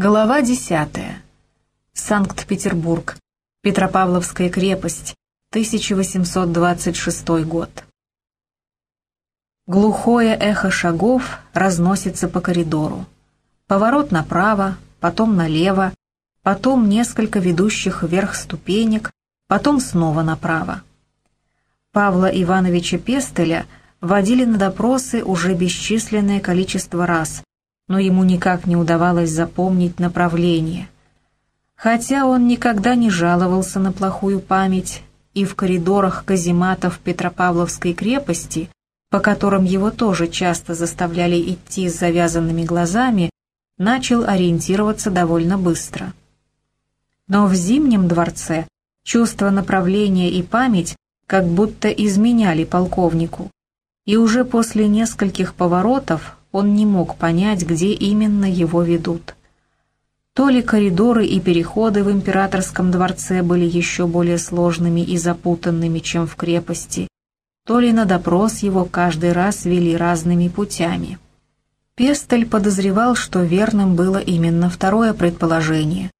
Глава десятая. Санкт-Петербург. Петропавловская крепость. 1826 год. Глухое эхо шагов разносится по коридору. Поворот направо, потом налево, потом несколько ведущих вверх ступенек, потом снова направо. Павла Ивановича Пестеля водили на допросы уже бесчисленное количество раз, но ему никак не удавалось запомнить направление. Хотя он никогда не жаловался на плохую память, и в коридорах казематов Петропавловской крепости, по которым его тоже часто заставляли идти с завязанными глазами, начал ориентироваться довольно быстро. Но в Зимнем дворце чувство направления и память как будто изменяли полковнику, и уже после нескольких поворотов он не мог понять, где именно его ведут. То ли коридоры и переходы в императорском дворце были еще более сложными и запутанными, чем в крепости, то ли на допрос его каждый раз вели разными путями. Пестель подозревал, что верным было именно второе предположение,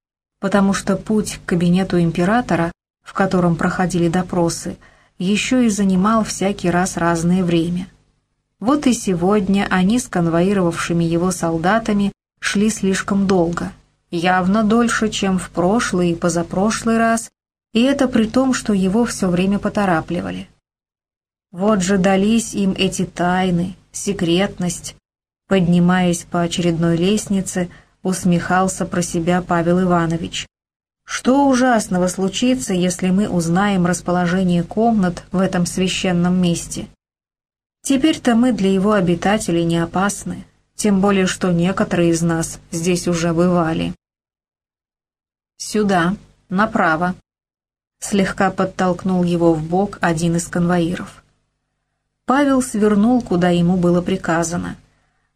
потому что путь к кабинету императора, в котором проходили допросы, еще и занимал всякий раз разное время – вот и сегодня они с конвоировавшими его солдатами шли слишком долго, явно дольше, чем в прошлый и позапрошлый раз, и это при том, что его все время поторапливали. Вот же дались им эти тайны, секретность. Поднимаясь по очередной лестнице, усмехался про себя Павел Иванович. Что ужасного случится, если мы узнаем расположение комнат в этом священном месте? Теперь-то мы для его обитателей не опасны, тем более что некоторые из нас здесь уже бывали. «Сюда, направо», — слегка подтолкнул его в бок один из конвоиров. Павел свернул, куда ему было приказано,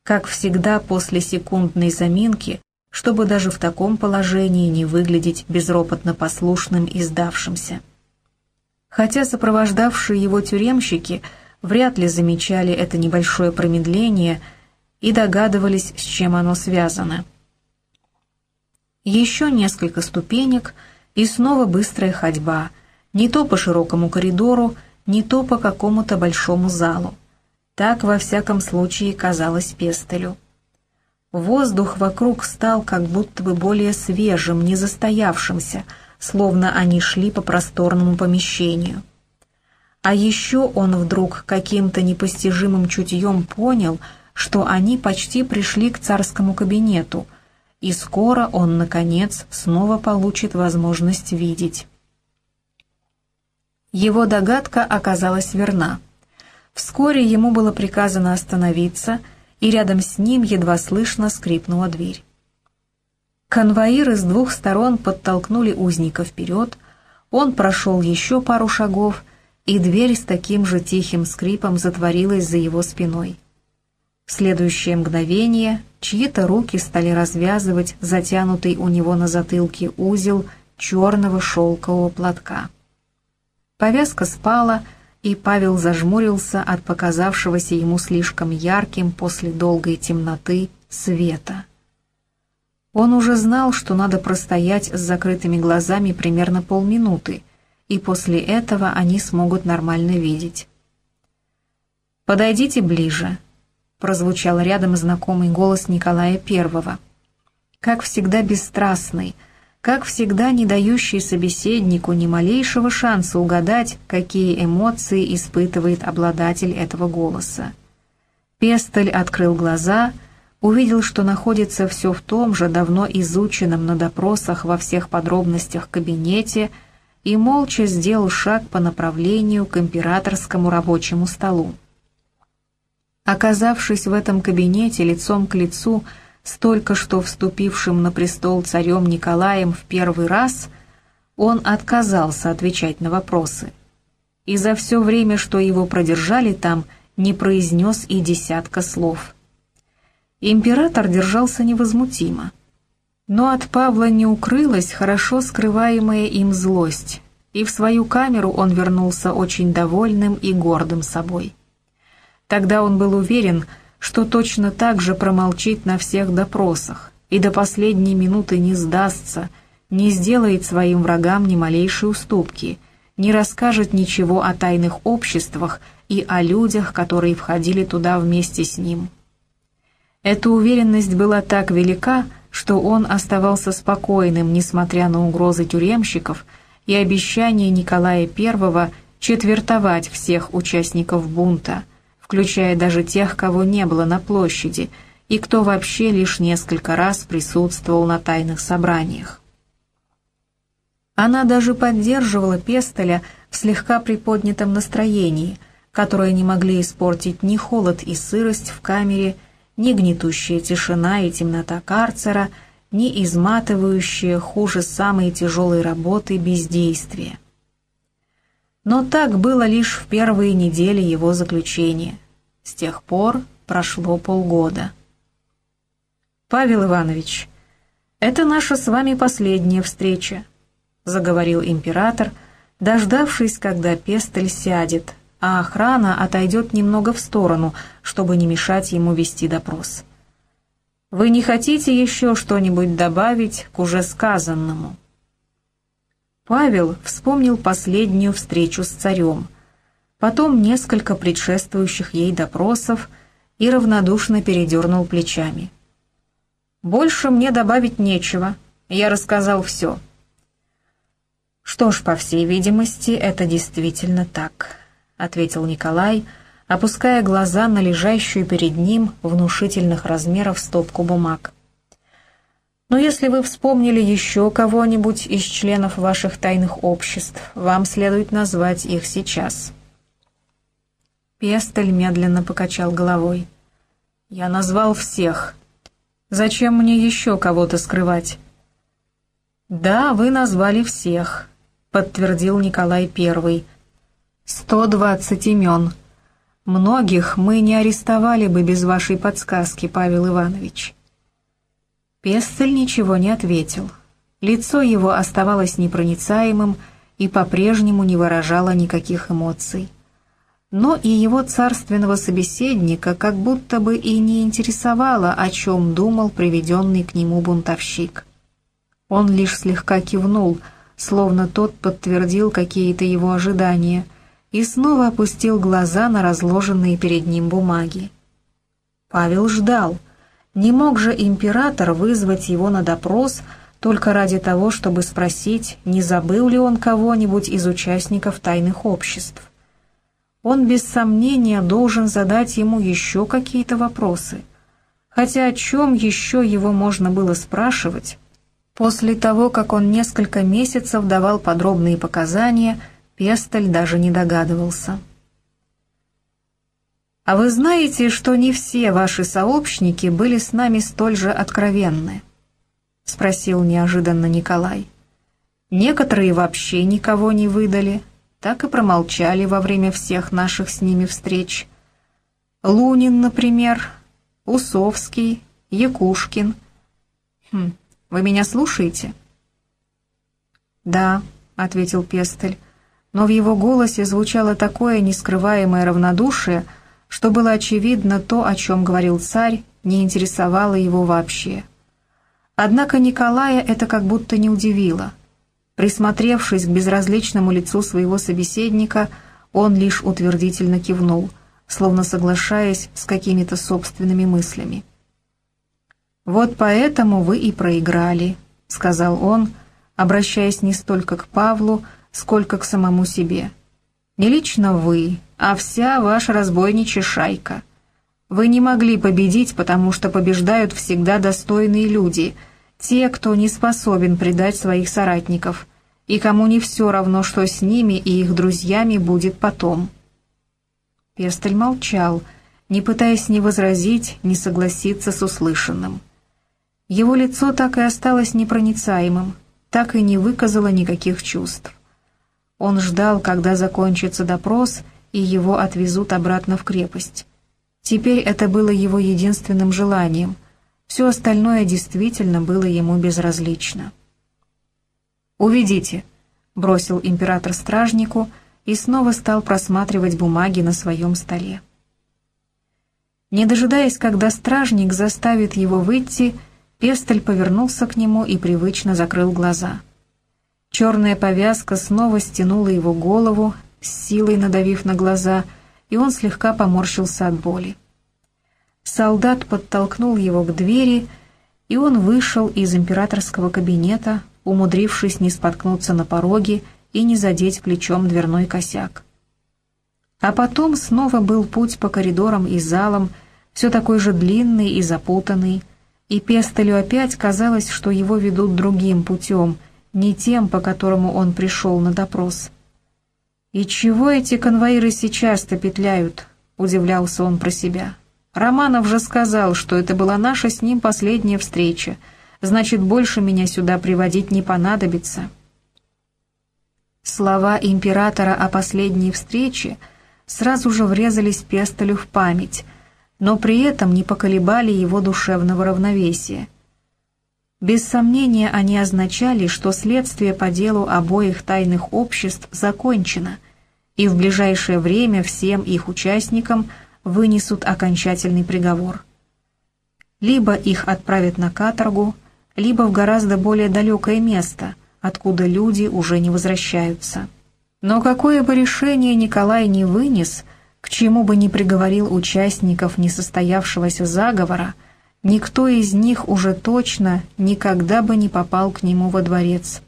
как всегда после секундной заминки, чтобы даже в таком положении не выглядеть безропотно послушным и сдавшимся. Хотя сопровождавшие его тюремщики — вряд ли замечали это небольшое промедление и догадывались, с чем оно связано. Еще несколько ступенек и снова быстрая ходьба, не то по широкому коридору, не то по какому-то большому залу. Так, во всяком случае, казалось Пестелю. Воздух вокруг стал как будто бы более свежим, не застоявшимся, словно они шли по просторному помещению. А еще он вдруг каким-то непостижимым чутьем понял, что они почти пришли к царскому кабинету, и скоро он, наконец, снова получит возможность видеть. Его догадка оказалась верна. Вскоре ему было приказано остановиться, и рядом с ним едва слышно скрипнула дверь. Конвоиры с двух сторон подтолкнули узника вперед, он прошел еще пару шагов и дверь с таким же тихим скрипом затворилась за его спиной. В следующее мгновение чьи-то руки стали развязывать затянутый у него на затылке узел черного шелкового платка. Повязка спала, и Павел зажмурился от показавшегося ему слишком ярким после долгой темноты света. Он уже знал, что надо простоять с закрытыми глазами примерно полминуты — и после этого они смогут нормально видеть. «Подойдите ближе», — прозвучал рядом знакомый голос Николая Первого. Как всегда бесстрастный, как всегда не дающий собеседнику ни малейшего шанса угадать, какие эмоции испытывает обладатель этого голоса. Пестель открыл глаза, увидел, что находится все в том же давно изученном на допросах во всех подробностях кабинете, и молча сделал шаг по направлению к императорскому рабочему столу. Оказавшись в этом кабинете лицом к лицу с только что вступившим на престол царем Николаем в первый раз, он отказался отвечать на вопросы. И за все время, что его продержали там, не произнес и десятка слов. Император держался невозмутимо. Но от Павла не укрылась хорошо скрываемая им злость, и в свою камеру он вернулся очень довольным и гордым собой. Тогда он был уверен, что точно так же промолчит на всех допросах, и до последней минуты не сдастся, не сделает своим врагам ни малейшей уступки, не расскажет ничего о тайных обществах и о людях, которые входили туда вместе с ним. Эта уверенность была так велика, что он оставался спокойным, несмотря на угрозы тюремщиков и обещание Николая I четвертовать всех участников бунта, включая даже тех, кого не было на площади, и кто вообще лишь несколько раз присутствовал на тайных собраниях. Она даже поддерживала Пестеля в слегка приподнятом настроении, которое не могли испортить ни холод и сырость в камере, ни гнетущая тишина и темнота карцера, ни изматывающие хуже самой тяжелой работы бездействие. Но так было лишь в первые недели его заключения. С тех пор прошло полгода. «Павел Иванович, это наша с вами последняя встреча», — заговорил император, дождавшись, когда Пестель сядет, а охрана отойдет немного в сторону, чтобы не мешать ему вести допрос. «Вы не хотите еще что-нибудь добавить к уже сказанному?» Павел вспомнил последнюю встречу с царем, потом несколько предшествующих ей допросов и равнодушно передернул плечами. «Больше мне добавить нечего, я рассказал все». «Что ж, по всей видимости, это действительно так», — ответил Николай, опуская глаза на лежащую перед ним внушительных размеров стопку бумаг. Но если вы вспомнили еще кого-нибудь из членов ваших тайных обществ, вам следует назвать их сейчас». Пестель медленно покачал головой. «Я назвал всех. Зачем мне еще кого-то скрывать?» «Да, вы назвали всех», — подтвердил Николай Первый. «Сто двадцать имен. Многих мы не арестовали бы без вашей подсказки, Павел Иванович». Пестель ничего не ответил. Лицо его оставалось непроницаемым и по-прежнему не выражало никаких эмоций. Но и его царственного собеседника как будто бы и не интересовало, о чем думал приведенный к нему бунтовщик. Он лишь слегка кивнул, словно тот подтвердил какие-то его ожидания, и снова опустил глаза на разложенные перед ним бумаги. Павел ждал — не мог же император вызвать его на допрос только ради того, чтобы спросить, не забыл ли он кого-нибудь из участников тайных обществ. Он без сомнения должен задать ему еще какие-то вопросы. Хотя о чем еще его можно было спрашивать? После того, как он несколько месяцев давал подробные показания, Пестель даже не догадывался. «А вы знаете, что не все ваши сообщники были с нами столь же откровенны?» — спросил неожиданно Николай. «Некоторые вообще никого не выдали, так и промолчали во время всех наших с ними встреч. Лунин, например, Усовский, Якушкин. Хм, вы меня слушаете?» «Да», — ответил Пестель, но в его голосе звучало такое нескрываемое равнодушие, — что было очевидно, то, о чем говорил царь, не интересовало его вообще. Однако Николая это как будто не удивило. Присмотревшись к безразличному лицу своего собеседника, он лишь утвердительно кивнул, словно соглашаясь с какими-то собственными мыслями. «Вот поэтому вы и проиграли», — сказал он, обращаясь не столько к Павлу, сколько к самому себе. «Не лично вы, а вся ваша разбойничья шайка. Вы не могли победить, потому что побеждают всегда достойные люди, те, кто не способен предать своих соратников, и кому не все равно, что с ними и их друзьями будет потом». Пестель молчал, не пытаясь ни возразить, ни согласиться с услышанным. Его лицо так и осталось непроницаемым, так и не выказало никаких чувств. Он ждал, когда закончится допрос, и его отвезут обратно в крепость. Теперь это было его единственным желанием. Все остальное действительно было ему безразлично. «Уведите», — бросил император стражнику и снова стал просматривать бумаги на своем столе. Не дожидаясь, когда стражник заставит его выйти, Пестель повернулся к нему и привычно закрыл глаза. Черная повязка снова стянула его голову, с силой надавив на глаза, и он слегка поморщился от боли. Солдат подтолкнул его к двери, и он вышел из императорского кабинета, умудрившись не споткнуться на пороге и не задеть плечом дверной косяк. А потом снова был путь по коридорам и залам, все такой же длинный и запутанный, и Пестелю опять казалось, что его ведут другим путем, не тем, по которому он пришел на допрос. «И чего эти конвоиры сейчас-то петляют?» — удивлялся он про себя. «Романов же сказал, что это была наша с ним последняя встреча, значит, больше меня сюда приводить не понадобится». Слова императора о последней встрече сразу же врезались Пестелю в память, но при этом не поколебали его душевного равновесия. Без сомнения они означали, что следствие по делу обоих тайных обществ закончено, и в ближайшее время всем их участникам вынесут окончательный приговор. Либо их отправят на каторгу, либо в гораздо более далекое место – откуда люди уже не возвращаются. Но какое бы решение Николай не вынес, к чему бы ни приговорил участников несостоявшегося заговора, никто из них уже точно никогда бы не попал к нему во дворец.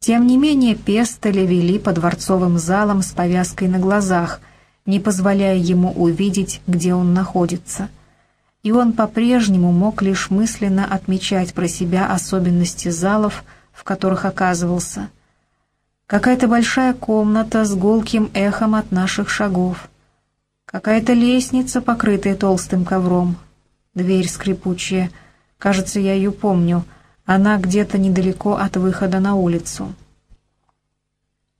Тем не менее Пестоля вели по дворцовым залам с повязкой на глазах, не позволяя ему увидеть, где он находится. И он по-прежнему мог лишь мысленно отмечать про себя особенности залов, в которых оказывался. Какая-то большая комната с гулким эхом от наших шагов. Какая-то лестница, покрытая толстым ковром. Дверь скрипучая. Кажется, я ее помню. Она где-то недалеко от выхода на улицу.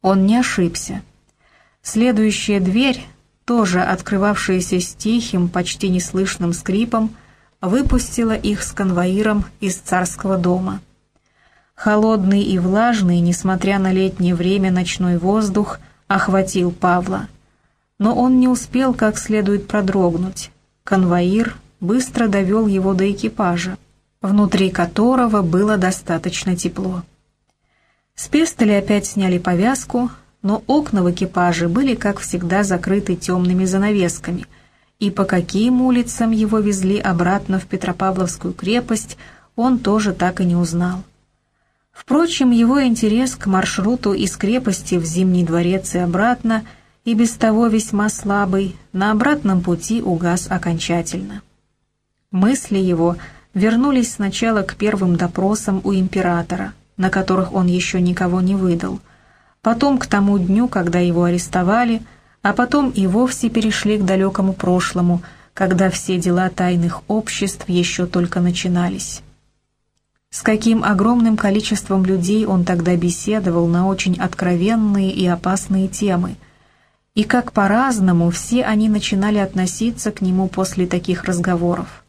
Он не ошибся. Следующая дверь, тоже открывавшаяся с тихим, почти неслышным скрипом, выпустила их с конвоиром из царского дома. Холодный и влажный, несмотря на летнее время, ночной воздух охватил Павла. Но он не успел как следует продрогнуть. Конвоир быстро довел его до экипажа, внутри которого было достаточно тепло. С Пестели опять сняли повязку, но окна в экипаже были, как всегда, закрыты темными занавесками, и по каким улицам его везли обратно в Петропавловскую крепость, он тоже так и не узнал. Впрочем, его интерес к маршруту из крепости в Зимний дворец и обратно, и без того весьма слабый, на обратном пути угас окончательно. Мысли его вернулись сначала к первым допросам у императора, на которых он еще никого не выдал, потом к тому дню, когда его арестовали, а потом и вовсе перешли к далекому прошлому, когда все дела тайных обществ еще только начинались. С каким огромным количеством людей он тогда беседовал на очень откровенные и опасные темы, и как по-разному все они начинали относиться к нему после таких разговоров.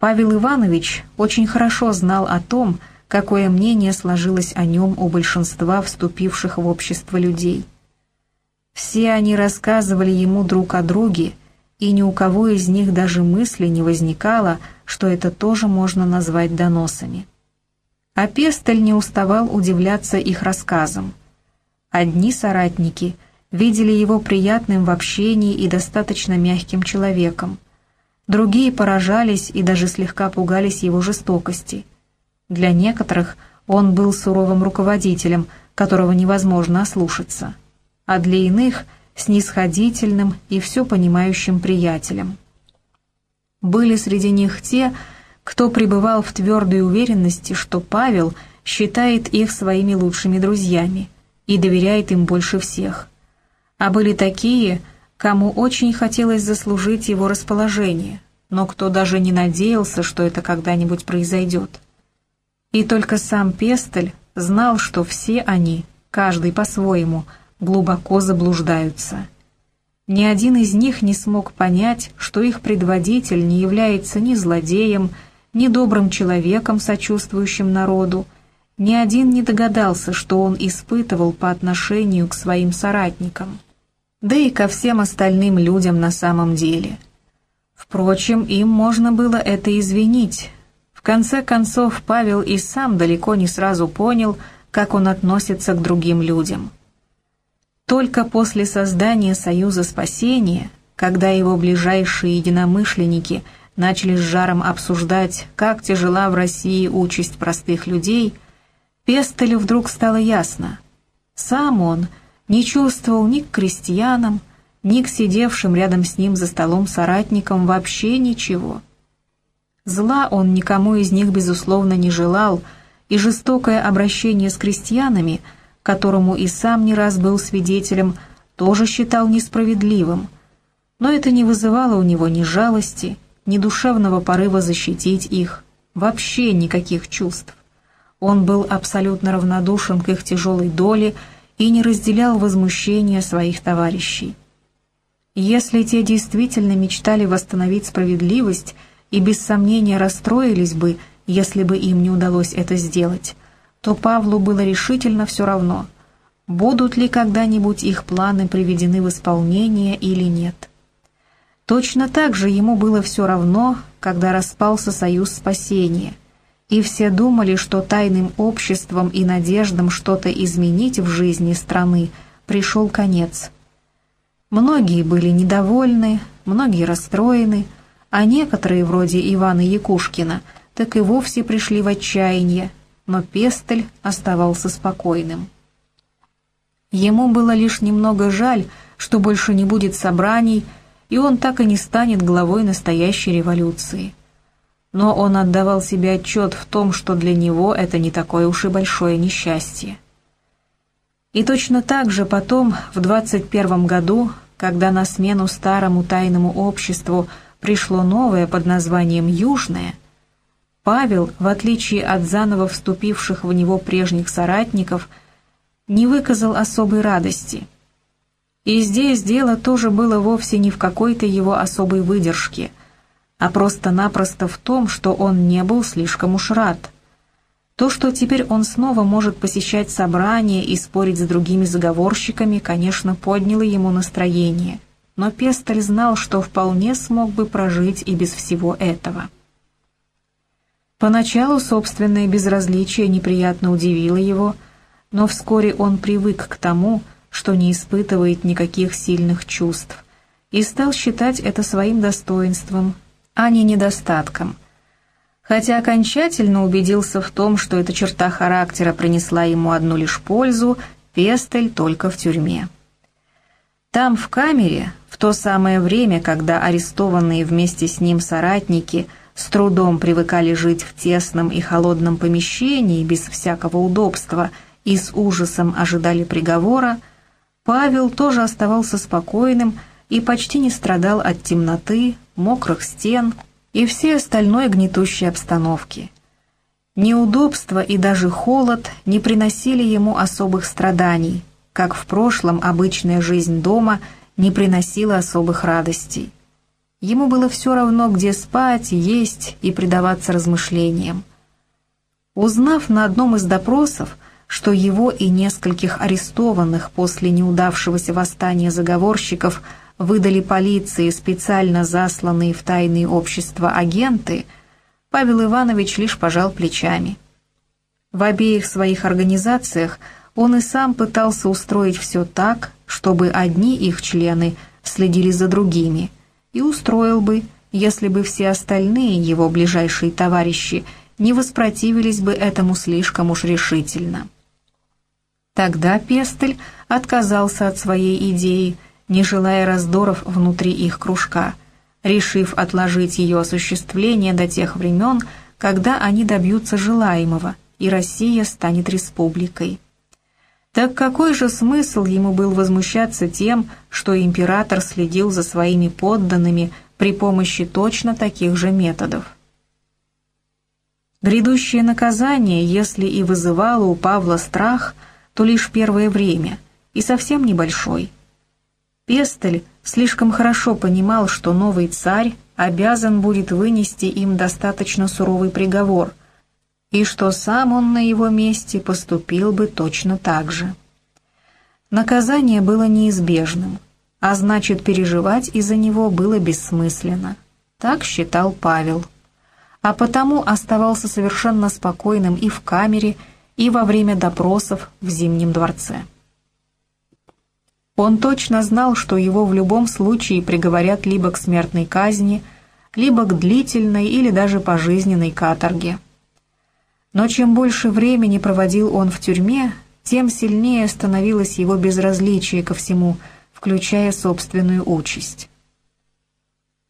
Павел Иванович очень хорошо знал о том, какое мнение сложилось о нем у большинства вступивших в общество людей. Все они рассказывали ему друг о друге, и ни у кого из них даже мысли не возникало, что это тоже можно назвать доносами. А Пестель не уставал удивляться их рассказам. Одни соратники видели его приятным в общении и достаточно мягким человеком, другие поражались и даже слегка пугались его жестокости. Для некоторых он был суровым руководителем, которого невозможно ослушаться, а для иных — снисходительным и все понимающим приятелем. Были среди них те, кто пребывал в твердой уверенности, что Павел считает их своими лучшими друзьями и доверяет им больше всех. А были такие, кому очень хотелось заслужить его расположение, но кто даже не надеялся, что это когда-нибудь произойдет. И только сам Пестель знал, что все они, каждый по-своему, глубоко заблуждаются – ни один из них не смог понять, что их предводитель не является ни злодеем, ни добрым человеком, сочувствующим народу, ни один не догадался, что он испытывал по отношению к своим соратникам, да и ко всем остальным людям на самом деле. Впрочем, им можно было это извинить. В конце концов, Павел и сам далеко не сразу понял, как он относится к другим людям. Только после создания Союза спасения, когда его ближайшие единомышленники начали с жаром обсуждать, как тяжела в России участь простых людей, Пестелю вдруг стало ясно. Сам он не чувствовал ни к крестьянам, ни к сидевшим рядом с ним за столом соратникам вообще ничего. Зла он никому из них, безусловно, не желал, и жестокое обращение с крестьянами, которому и сам не раз был свидетелем, тоже считал несправедливым. Но это не вызывало у него ни жалости, ни душевного порыва защитить их, вообще никаких чувств. Он был абсолютно равнодушен к их тяжелой доле и не разделял возмущения своих товарищей. Если те действительно мечтали восстановить справедливость и без сомнения расстроились бы, если бы им не удалось это сделать, то Павлу было решительно все равно, будут ли когда-нибудь их планы приведены в исполнение или нет. Точно так же ему было все равно, когда распался Союз спасения, и все думали, что тайным обществом и надеждам что-то изменить в жизни страны пришел конец. Многие были недовольны, многие расстроены, а некоторые, вроде Ивана Якушкина, так и вовсе пришли в отчаяние, но Пестель оставался спокойным. Ему было лишь немного жаль, что больше не будет собраний, и он так и не станет главой настоящей революции. Но он отдавал себе отчет в том, что для него это не такое уж и большое несчастье. И точно так же потом, в 21 году, когда на смену старому тайному обществу пришло новое под названием «Южное», Павел, в отличие от заново вступивших в него прежних соратников, не выказал особой радости. И здесь дело тоже было вовсе не в какой-то его особой выдержке, а просто-напросто в том, что он не был слишком уж рад. То, что теперь он снова может посещать собрания и спорить с другими заговорщиками, конечно, подняло ему настроение, но Пестель знал, что вполне смог бы прожить и без всего этого. Поначалу собственное безразличие неприятно удивило его, но вскоре он привык к тому, что не испытывает никаких сильных чувств, и стал считать это своим достоинством, а не недостатком. Хотя окончательно убедился в том, что эта черта характера принесла ему одну лишь пользу, Пестель только в тюрьме. Там, в камере, в то самое время, когда арестованные вместе с ним соратники – с трудом привыкали жить в тесном и холодном помещении без всякого удобства и с ужасом ожидали приговора, Павел тоже оставался спокойным и почти не страдал от темноты, мокрых стен и всей остальной гнетущей обстановки. Неудобства и даже холод не приносили ему особых страданий, как в прошлом обычная жизнь дома не приносила особых радостей. Ему было все равно, где спать, есть и предаваться размышлениям. Узнав на одном из допросов, что его и нескольких арестованных после неудавшегося восстания заговорщиков выдали полиции специально засланные в тайные общества агенты, Павел Иванович лишь пожал плечами. В обеих своих организациях он и сам пытался устроить все так, чтобы одни их члены следили за другими – и устроил бы, если бы все остальные его ближайшие товарищи не воспротивились бы этому слишком уж решительно. Тогда Пестель отказался от своей идеи, не желая раздоров внутри их кружка, решив отложить ее осуществление до тех времен, когда они добьются желаемого, и Россия станет республикой. Так какой же смысл ему был возмущаться тем, что император следил за своими подданными при помощи точно таких же методов? Грядущее наказание, если и вызывало у Павла страх, то лишь первое время, и совсем небольшой. Пестель слишком хорошо понимал, что новый царь обязан будет вынести им достаточно суровый приговор – и что сам он на его месте поступил бы точно так же. Наказание было неизбежным, а значит, переживать из-за него было бессмысленно. Так считал Павел. а потому оставался совершенно спокойным и в камере, и во время допросов в Зимнем дворце. Он точно знал, что его в любом случае приговорят либо к смертной казни, либо к длительной или даже пожизненной каторге. Но чем больше времени проводил он в тюрьме, тем сильнее становилось его безразличие ко всему, включая собственную участь.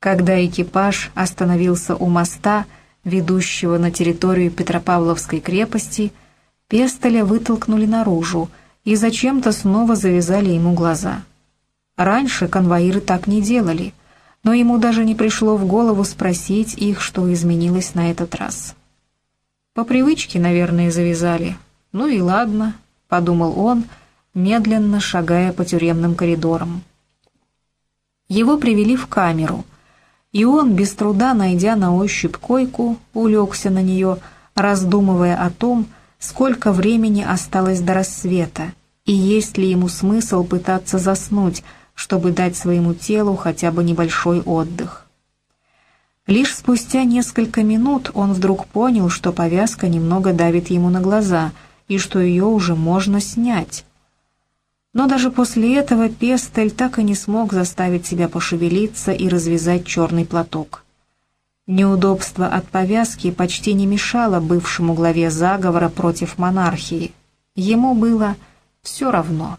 Когда экипаж остановился у моста, ведущего на территорию Петропавловской крепости, Пестоля вытолкнули наружу и зачем-то снова завязали ему глаза. Раньше конвоиры так не делали, но ему даже не пришло в голову спросить их, что изменилось на этот раз. По привычке, наверное, завязали. Ну и ладно, — подумал он, медленно шагая по тюремным коридорам. Его привели в камеру, и он, без труда найдя на ощупь койку, улегся на нее, раздумывая о том, сколько времени осталось до рассвета, и есть ли ему смысл пытаться заснуть, чтобы дать своему телу хотя бы небольшой отдых. Лишь спустя несколько минут он вдруг понял, что повязка немного давит ему на глаза и что ее уже можно снять. Но даже после этого Пестель так и не смог заставить себя пошевелиться и развязать черный платок. Неудобство от повязки почти не мешало бывшему главе заговора против монархии. Ему было все равно.